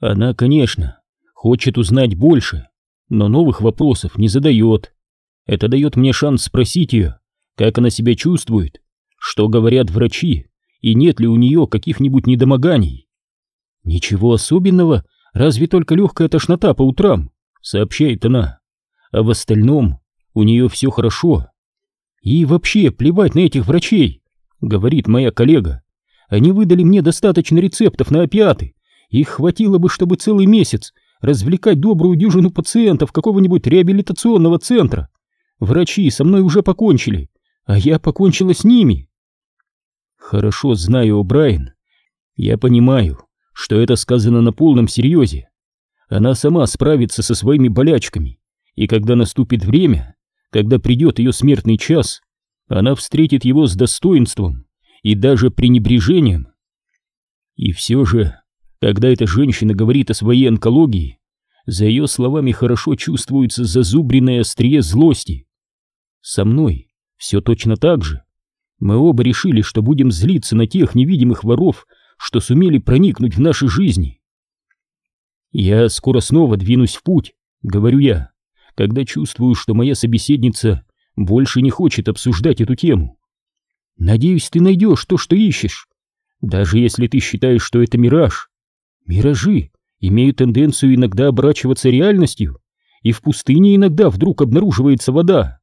Она, конечно, хочет узнать больше, но новых вопросов не задает. Это дает мне шанс спросить ее, как она себя чувствует, что говорят врачи, и нет ли у нее каких-нибудь недомоганий. Ничего особенного, разве только легкая тошнота по утрам, сообщает она. А в остальном у нее все хорошо. И вообще плевать на этих врачей, говорит моя коллега. Они выдали мне достаточно рецептов на опиаты. Их хватило бы, чтобы целый месяц развлекать добрую дюжину пациентов какого-нибудь реабилитационного центра. Врачи со мной уже покончили, а я покончила с ними. Хорошо знаю Брайан. Я понимаю, что это сказано на полном серьезе. Она сама справится со своими болячками, и когда наступит время, когда придет ее смертный час, она встретит его с достоинством и даже пренебрежением. И все же, когда эта женщина говорит о своей онкологии, за ее словами хорошо чувствуется зазубренное острие злости. Со мной все точно так же. Мы оба решили, что будем злиться на тех невидимых воров, что сумели проникнуть в наши жизни. Я скоро снова двинусь в путь, говорю я, когда чувствую, что моя собеседница больше не хочет обсуждать эту тему. Надеюсь, ты найдешь то, что ищешь. Даже если ты считаешь, что это мираж. Миражи имеют тенденцию иногда оборачиваться реальностью, и в пустыне иногда вдруг обнаруживается вода.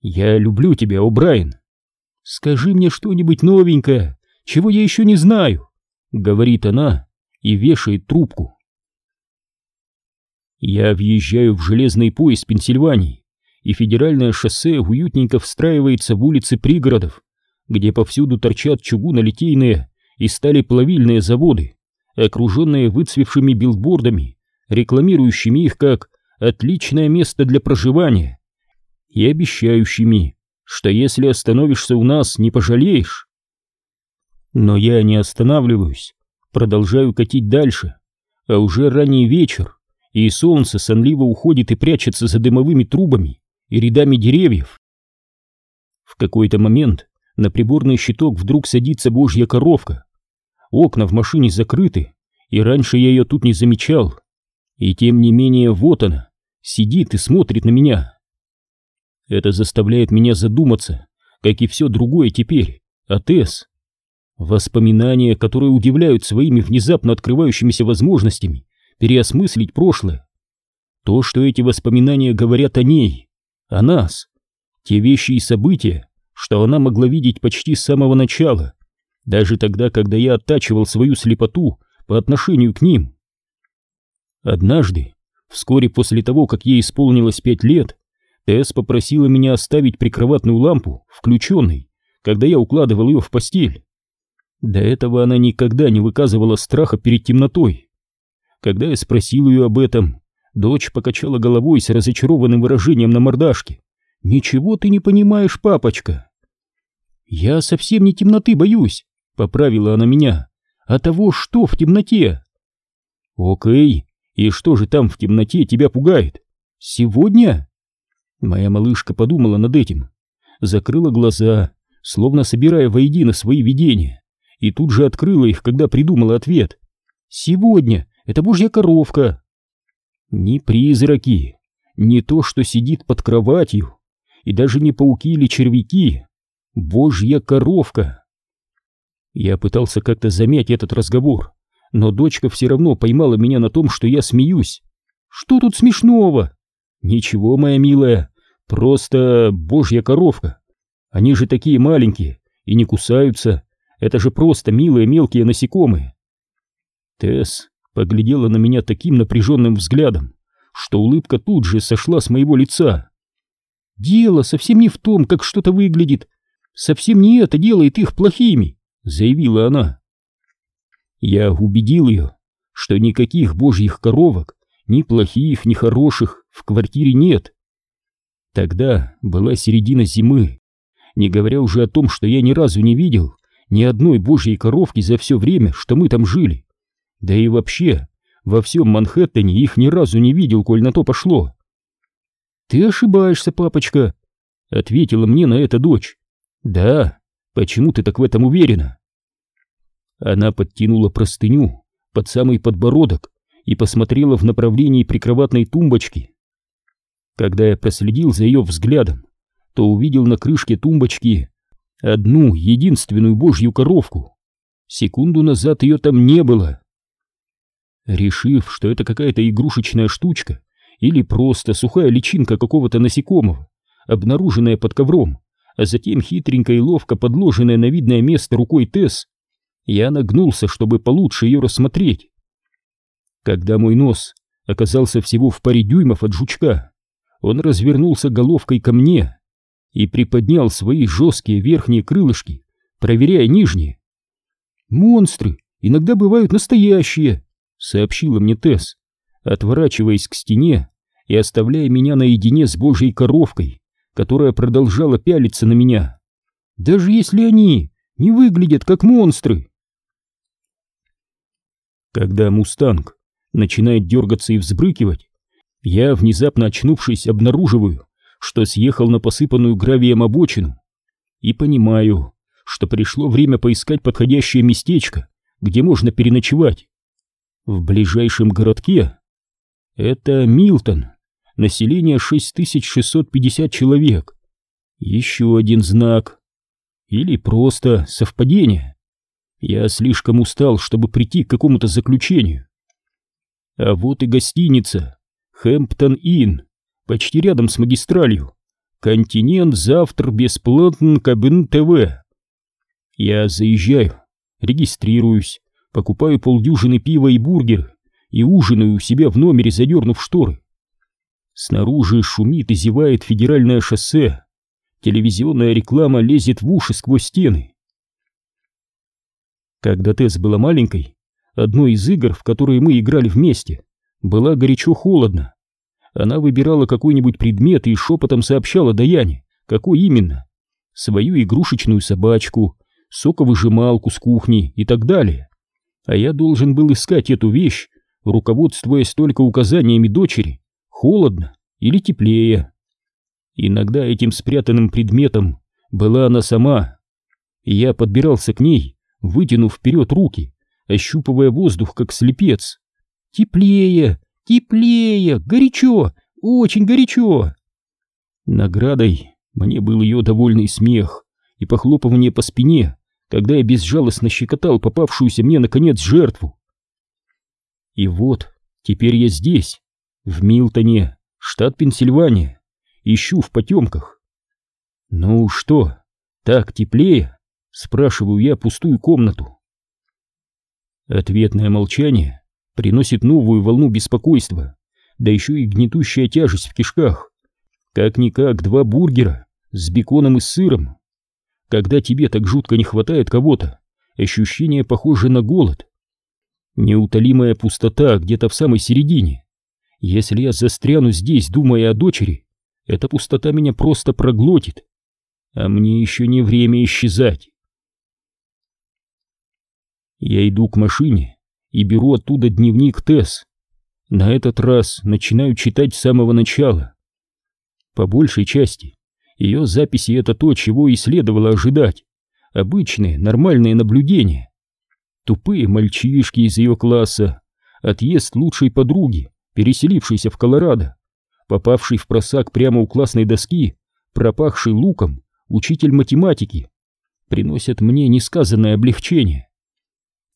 Я люблю тебя, О'Брайен. Скажи мне что-нибудь новенькое, чего я еще не знаю, говорит она и вешает трубку. Я въезжаю в железный пояс Пенсильвании, и федеральное шоссе уютненько встраивается в улицы пригородов, где повсюду торчат чугунолитейные и сталеплавильные заводы, окруженные выцвевшими билбордами, рекламирующими их как «отличное место для проживания» и обещающими, что если остановишься у нас, не пожалеешь. Но я не останавливаюсь, продолжаю катить дальше, а уже ранний вечер, и солнце сонливо уходит и прячется за дымовыми трубами и рядами деревьев. В какой-то момент на приборный щиток вдруг садится божья коровка. Окна в машине закрыты, и раньше я ее тут не замечал. И тем не менее вот она, сидит и смотрит на меня. Это заставляет меня задуматься, как и все другое теперь, о Тесс. Воспоминания, которые удивляют своими внезапно открывающимися возможностями переосмыслить прошлое. То, что эти воспоминания говорят о ней, о нас, те вещи и события, что она могла видеть почти с самого начала, даже тогда, когда я оттачивал свою слепоту по отношению к ним. Однажды, вскоре после того, как ей исполнилось пять лет, Тесс попросила меня оставить прикроватную лампу включенной, когда я укладывал ее в постель. До этого она никогда не выказывала страха перед темнотой. Когда я спросил ее об этом, дочь покачала головой с разочарованным выражением на мордашке. «Ничего ты не понимаешь, папочка!» «Я совсем не темноты боюсь», — поправила она меня, — «а того, что в темноте». «Окей, и что же там в темноте тебя пугает? Сегодня?» Моя малышка подумала над этим, закрыла глаза, словно собирая воедино свои видения, и тут же открыла их, когда придумала ответ. «Сегодня это божья коровка!» Ни призраки, ни то, что сидит под кроватью, и даже не пауки или червяки. Божья коровка! Я пытался как-то замять этот разговор, но дочка все равно поймала меня на том, что я смеюсь. Что тут смешного? Ничего, моя милая, просто божья коровка. Они же такие маленькие и не кусаются. Это же просто милые мелкие насекомые. Тесс поглядела на меня таким напряженным взглядом, что улыбка тут же сошла с моего лица. «Дело совсем не в том, как что-то выглядит. Совсем не это делает их плохими», — заявила она. Я убедил ее, что никаких божьих коровок, ни плохих, ни хороших, в квартире нет. Тогда была середина зимы, не говоря уже о том, что я ни разу не видел ни одной божьей коровки за все время, что мы там жили. Да и вообще, во всем Манхэттене их ни разу не видел, коль на то пошло. «Ты ошибаешься, папочка», — ответила мне на это дочь. «Да, почему ты так в этом уверена?» Она подтянула простыню под самый подбородок и посмотрела в направлении прикроватной тумбочки. Когда я проследил за ее взглядом, то увидел на крышке тумбочки одну единственную божью коровку. Секунду назад ее там не было. Решив, что это какая-то игрушечная штучка или просто сухая личинка какого-то насекомого, обнаруженная под ковром, а затем хитренько и ловко подложенная на видное место рукой Тесс, я нагнулся, чтобы получше ее рассмотреть. Когда мой нос оказался всего в паре дюймов от жучка, он развернулся головкой ко мне и приподнял свои жесткие верхние крылышки, проверяя нижние. «Монстры иногда бывают настоящие», — сообщила мне Тесс, отворачиваясь к стене и оставляя меня наедине с божьей коровкой, которая продолжала пялиться на меня. «Даже если они не выглядят как монстры». Когда «Мустанг» начинает дергаться и взбрыкивать, я, внезапно очнувшись, обнаруживаю, что съехал на посыпанную гравием обочину, и понимаю, что пришло время поискать подходящее местечко, где можно переночевать. В ближайшем городке это Милтон, население 6650 человек. Еще один знак. Или просто совпадение. Я слишком устал, чтобы прийти к какому-то заключению. А вот и гостиница. Хэмптон Инн. Почти рядом с магистралью. Континент завтра бесплатен кабин ТВ. Я заезжаю, регистрируюсь, покупаю полдюжины пива и бургер и ужинаю у себя в номере, задернув шторы. Снаружи шумит и зевает федеральное шоссе. Телевизионная реклама лезет в уши сквозь стены. Когда Тесс была маленькой, одной из игр, в которые мы играли вместе, была горячо-холодно. Она выбирала какой-нибудь предмет и шепотом сообщала Даяне, какой именно. Свою игрушечную собачку, соковыжималку с кухни и так далее. А я должен был искать эту вещь, руководствуясь только указаниями дочери, холодно или теплее. Иногда этим спрятанным предметом была она сама, я подбирался к ней, вытянув вперед руки, ощупывая воздух, как слепец. «Теплее! Теплее! Горячо! Очень горячо!» Наградой мне был ее довольный смех и похлопывание по спине, когда я безжалостно щекотал попавшуюся мне наконец жертву. И вот, теперь я здесь, в Милтоне, штат Пенсильвания, ищу в потемках. «Ну что, так теплее?» — спрашиваю я пустую комнату. Ответное молчание приносит новую волну беспокойства, да еще и гнетущая тяжесть в кишках. Как-никак два бургера с беконом и сыром. Когда тебе так жутко не хватает кого-то, ощущение похоже на голод. Неутолимая пустота где-то в самой середине. Если я застряну здесь, думая о дочери, эта пустота меня просто проглотит. А мне еще не время исчезать. Я иду к машине и беру оттуда дневник Тесс. На этот раз начинаю читать с самого начала. По большей части ее записи — это то, чего и следовало ожидать. Обычные, нормальные наблюдения. Тупые мальчишки из ее класса, отъезд лучшей подруги, переселившейся в Колорадо, попавший в просак прямо у классной доски, пропахший луком, учитель математики, приносят мне несказанное облегчение.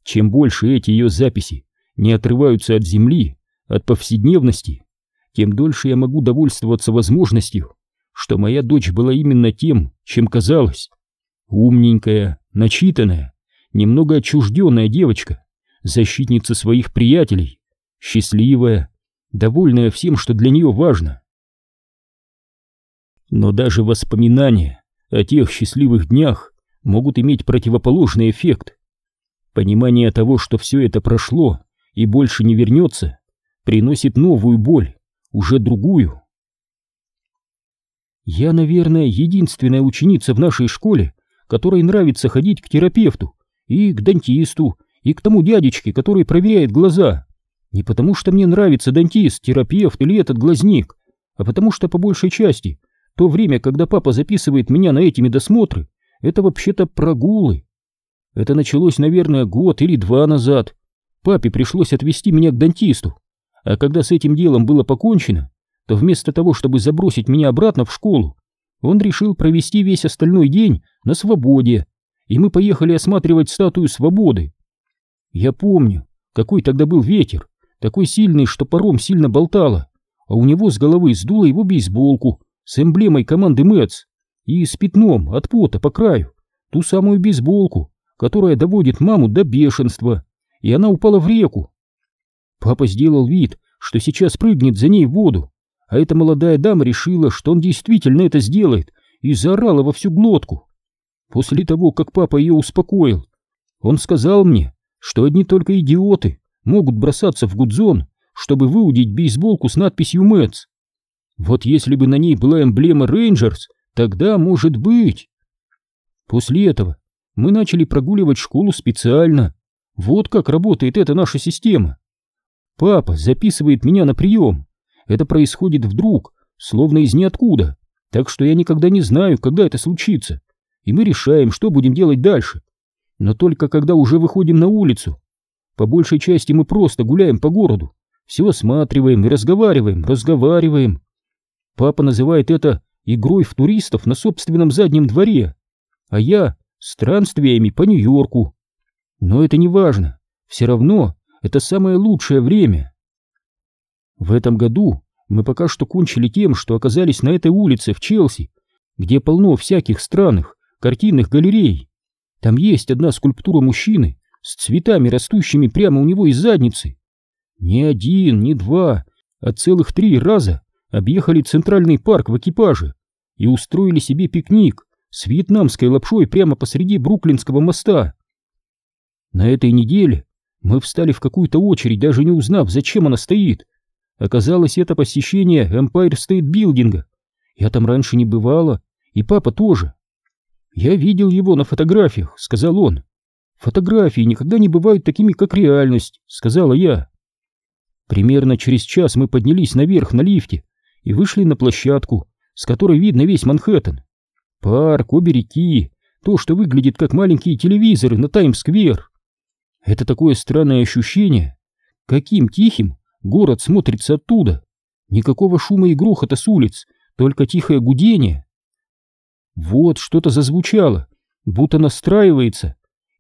Чем больше эти ее записи не отрываются от земли, от повседневности, тем дольше я могу довольствоваться возможностью, что моя дочь была именно тем, чем казалась. Умненькая, начитанная, немного отчужденная девочка, защитница своих приятелей, счастливая, довольная всем, что для нее важно. Но даже воспоминания о тех счастливых днях могут иметь противоположный эффект. Понимание того, что все это прошло и больше не вернется, приносит новую боль, уже другую. Я, наверное, единственная ученица в нашей школе, которой нравится ходить к терапевту и к дантисту, и к тому дядечке, который проверяет глаза. Не потому что мне нравится дантист, терапевт или этот глазник, а потому что по большей части то время, когда папа записывает меня на эти медосмотры, это вообще-то прогулы. Это началось, наверное, год или два назад. папе пришлось отвезти меня к дантисту, а когда с этим делом было покончено, то вместо того, чтобы забросить меня обратно в школу, он решил провести весь остальной день на свободе, и мы поехали осматривать статую свободы. Я помню, какой тогда был ветер, такой сильный, что паром сильно болтало, а у него с головы сдуло его бейсболку с эмблемой команды Мэтс и с пятном от пота по краю, ту самую бейсболку, которая доводит маму до бешенства, и она упала в реку. Папа сделал вид, что сейчас прыгнет за ней в воду, а эта молодая дама решила, что он действительно это сделает, и заорала во всю глотку. После того, как папа ее успокоил, он сказал мне, что одни только идиоты могут бросаться в гудзон, чтобы выудить бейсболку с надписью «Мэтс». Вот если бы на ней была эмблема «Рейнджерс», тогда, может быть... После этого мы начали прогуливать школу специально. Вот как работает эта наша система. Папа записывает меня на прием. Это происходит вдруг, словно из ниоткуда, так что я никогда не знаю, когда это случится. И мы решаем, что будем делать дальше. Но только когда уже выходим на улицу. По большей части мы просто гуляем по городу, все осматриваем и разговариваем, разговариваем. Папа называет это игрой в туристов на собственном заднем дворе, а я странствиями по Нью-Йорку. Но это не важно, все равно это самое лучшее время. В этом году мы пока что кончили тем, что оказались на этой улице в Челси, где полно всяких странных картинных галерей. Там есть одна скульптура мужчины с цветами, растущими прямо у него из задницы. Не один, не два, а целых три раза объехали центральный парк в экипаже и устроили себе пикник с вьетнамской лапшой прямо посреди Бруклинского моста. На этой неделе мы встали в какую-то очередь, даже не узнав, зачем она стоит. Оказалось, это посещение Empire State Building. Я там раньше не бывала, и папа тоже. Я видел его на фотографиях, сказал он. Фотографии никогда не бывают такими, как реальность, сказала я. Примерно через час мы поднялись наверх на лифте и вышли на площадку, с которой видно весь Манхэттен. Парк, обе реки, то, что выглядит как маленькие телевизоры на Таймс-сквер. Это такое странное ощущение, каким тихим город смотрится оттуда. Никакого шума и грохота с улиц, только тихое гудение. Вот что-то зазвучало, будто настраивается,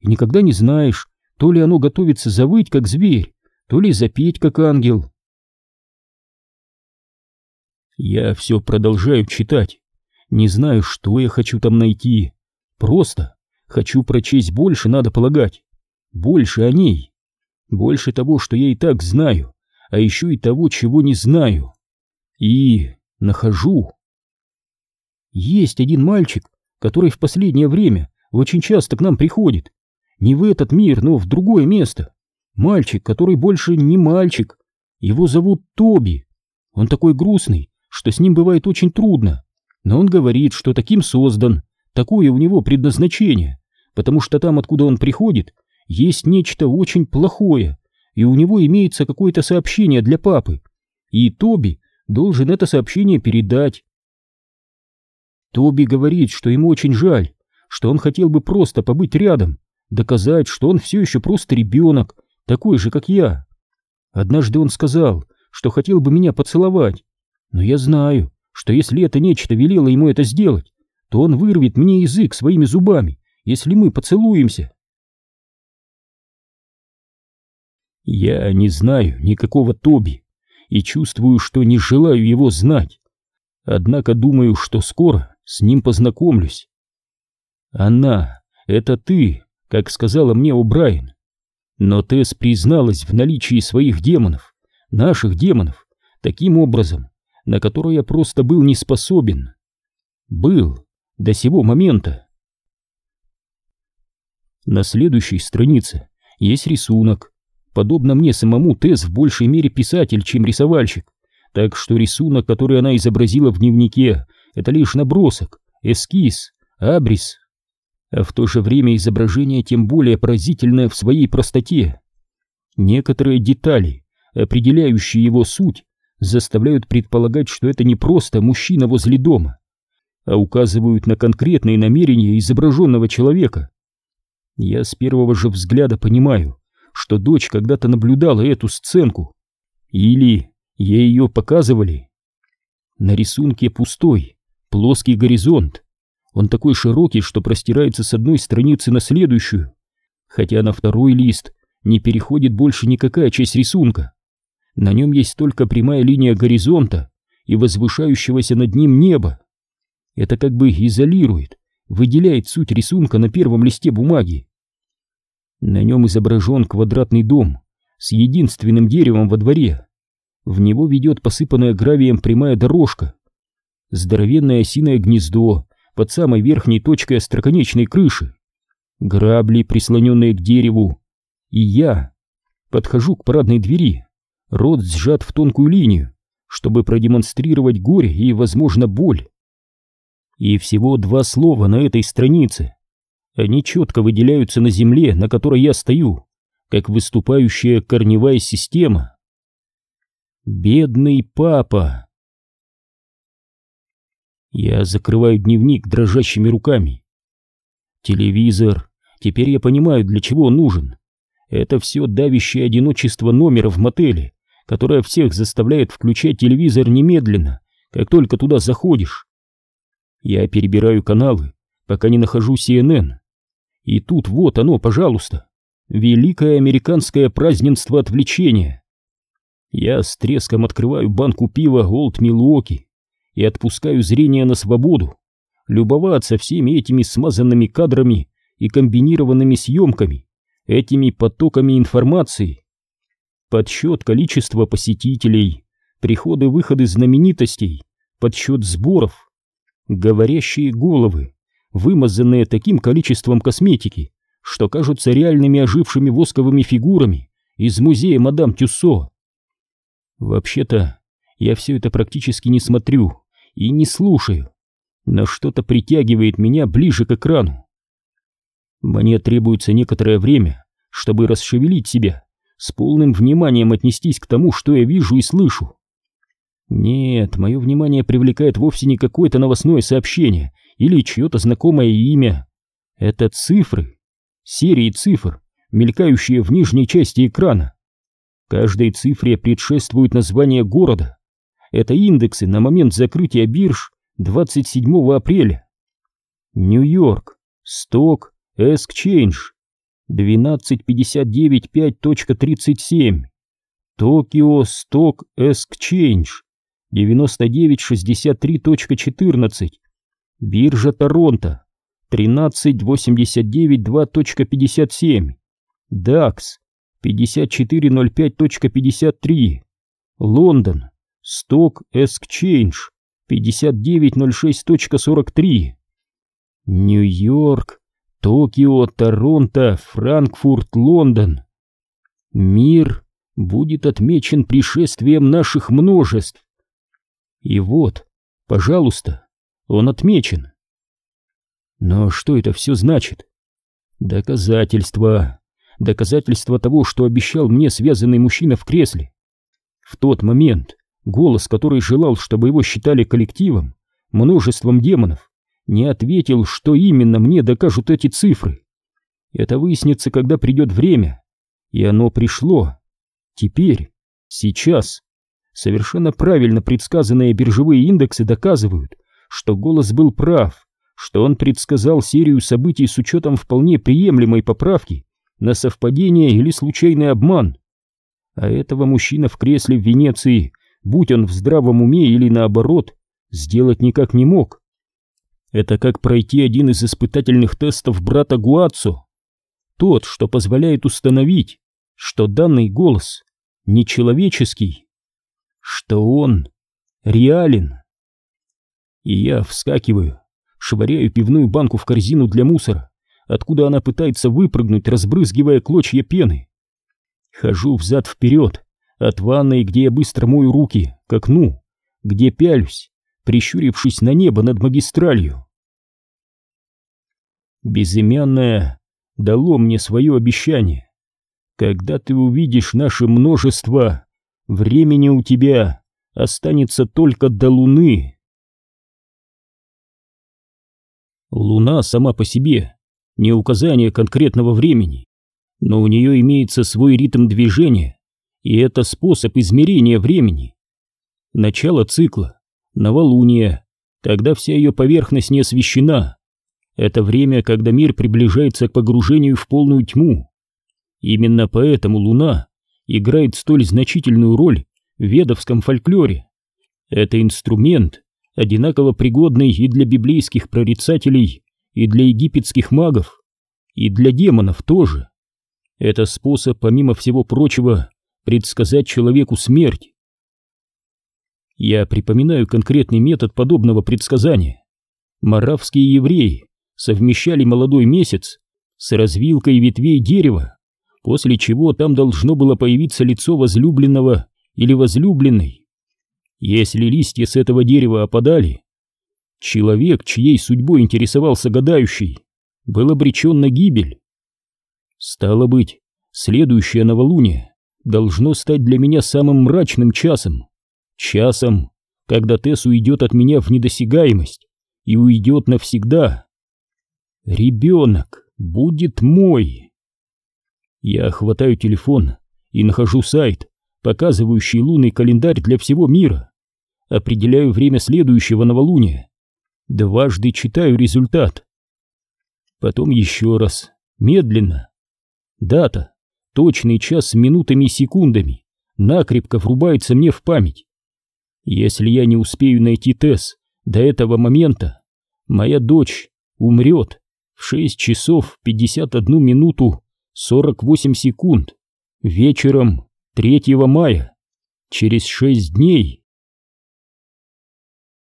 никогда не знаешь, то ли оно готовится завыть, как зверь, то ли запеть, как ангел. Я все продолжаю читать. Не знаю, что я хочу там найти. Просто хочу прочесть больше, надо полагать. Больше о ней. Больше того, что я и так знаю, а еще и того, чего не знаю. И нахожу. Есть один мальчик, который в последнее время очень часто к нам приходит. Не в этот мир, но в другое место. Мальчик, который больше не мальчик. Его зовут Тоби. Он такой грустный, что с ним бывает очень трудно, но он говорит, что таким создан, такое у него предназначение, потому что там, откуда он приходит, есть нечто очень плохое, и у него имеется какое-то сообщение для папы, и Тоби должен это сообщение передать. Тоби говорит, что ему очень жаль, что он хотел бы просто побыть рядом, доказать, что он все еще просто ребенок, такой же, как я. Однажды он сказал, что хотел бы меня поцеловать, но я знаю, что если это нечто велело ему это сделать, то он вырвет мне язык своими зубами, если мы поцелуемся. Я не знаю никакого Тоби и чувствую, что не желаю его знать. Однако думаю, что скоро с ним познакомлюсь. Она — это ты, как сказала мне О'Брайен. Но Тесс призналась в наличии своих демонов, наших демонов, таким образом, на которую я просто был не способен. Был до сего момента. На следующей странице есть рисунок. Подобно мне самому, Тесс в большей мере писатель, чем рисовальщик. Так что рисунок, который она изобразила в дневнике, это лишь набросок, эскиз, абрис. В то же время изображение тем более поразительное в своей простоте. Некоторые детали, определяющие его суть, заставляют предполагать, что это не просто мужчина возле дома, а указывают на конкретные намерения изображенного человека. Я с первого же взгляда понимаю, что дочь когда-то наблюдала эту сценку. Или ей ее показывали. На рисунке пустой, плоский горизонт. Он такой широкий, что простирается с одной страницы на следующую, хотя на второй лист не переходит больше никакая часть рисунка. На нем есть только прямая линия горизонта и возвышающегося над ним неба. Это как бы изолирует, выделяет суть рисунка на первом листе бумаги. На нем изображен квадратный дом с единственным деревом во дворе. В него ведет посыпанная гравием прямая дорожка. Здоровенное осиное гнездо под самой верхней точкой остроконечной крыши. Грабли, прислоненные к дереву. И я подхожу к парадной двери, рот сжат в тонкую линию, чтобы продемонстрировать горе и, возможно, боль. И всего два слова на этой странице. Они четко выделяются на земле, на которой я стою, как выступающая корневая система. Бедный папа. Я закрываю дневник дрожащими руками. Телевизор. Теперь я понимаю, для чего он нужен. Это все давящее одиночество номера в мотеле, которое всех заставляет включать телевизор немедленно, как только туда заходишь. Я перебираю каналы, пока не нахожу CNN. И тут вот оно, пожалуйста. Великое американское празднество отвлечения. Я с треском открываю банку пива Олд Милуоки и отпускаю зрение на свободу, любоваться всеми этими смазанными кадрами и комбинированными съемками, этими потоками информации. Подсчет количества посетителей, приходы-выходы знаменитостей, подсчет сборов, Говорящие головы, вымазанные таким количеством косметики, что кажутся реальными ожившими восковыми фигурами из музея мадам Тюссо. Вообще-то, я все это практически не смотрю и не слушаю, но что-то притягивает меня ближе к экрану. Мне требуется некоторое время, чтобы расшевелить себя, с полным вниманием отнестись к тому, что я вижу и слышу. Нет, мое внимание привлекает вовсе не какое-то новостное сообщение или чье-то знакомое имя. Это цифры, серии цифр, мелькающие в нижней части экрана. Каждой цифре предшествует название города. Это индексы на момент закрытия бирж 27 апреля. Нью-Йорк, Сток, Эскчейндж, 12595.37. Токио, Сток, Эскчейндж, 9963.14, биржа Торонто 13892.57, DAX 5405.53, Лондон, Stock Exchange 5906.43, Нью-Йорк, Токио, Торонто, Франкфурт, Лондон. Мир будет отмечен пришествием наших множеств. И вот, пожалуйста, он отмечен. Но что это все значит? Доказательства. Доказательства того, что обещал мне связанный мужчина в кресле. В тот момент голос, который желал, чтобы его считали коллективом, множеством демонов, не ответил, что именно мне докажут эти цифры. Это выяснится, когда придет время. И оно пришло. Теперь, сейчас. Совершенно правильно предсказанные биржевые индексы доказывают, что голос был прав, что он предсказал серию событий с учетом вполне приемлемой поправки на совпадение или случайный обман. А этого мужчина в кресле в Венеции, будь он в здравом уме или наоборот, сделать никак не мог. Это как пройти один из испытательных тестов брата Гуаццо. Тот, что позволяет установить, что данный голос нечеловеческий что он реален. И я вскакиваю, швыряю пивную банку в корзину для мусора, откуда она пытается выпрыгнуть, разбрызгивая клочья пены. Хожу взад-вперед, от ванной, где я быстро мою руки, к окну, где пялюсь, прищурившись на небо над магистралью. Безымянное дало мне свое обещание. Когда ты увидишь наше множество Времени у тебя останется только до Луны. Луна сама по себе не указание конкретного времени. но у нее имеется свой ритм движения, и это способ измерения времени. Начало цикла, новолуние, тогда вся ее поверхность не освещена. Это время, когда мир приближается к погружению в полную тьму. Именно поэтому Луна играет столь значительную роль в ведовском фольклоре. Это инструмент, одинаково пригодный и для библейских прорицателей, и для египетских магов, и для демонов тоже. Это способ, помимо всего прочего, предсказать человеку смерть. Я припоминаю конкретный метод подобного предсказания. Моравские евреи совмещали молодой месяц с развилкой ветвей дерева, после чего там должно было появиться лицо возлюбленного или возлюбленной. Если листья с этого дерева опадали, человек, чьей судьбой интересовался гадающий, был обречен на гибель. Стало быть, следующее новолуние должно стать для меня самым мрачным часом. Часом, когда Тесс уйдет от меня в недосягаемость и уйдет навсегда. Ребенок будет мой. Я хватаю телефон и нахожу сайт, показывающий лунный календарь для всего мира. Определяю время следующего новолуния. Дважды читаю результат. Потом еще раз, медленно. Дата, точный час с минутами и секундами, накрепко врубается мне в память. Если я не успею найти Тесс до этого момента, моя дочь умрет в 6 часов 51 минуту 48 секунд вечером 3 мая, через 6 дней.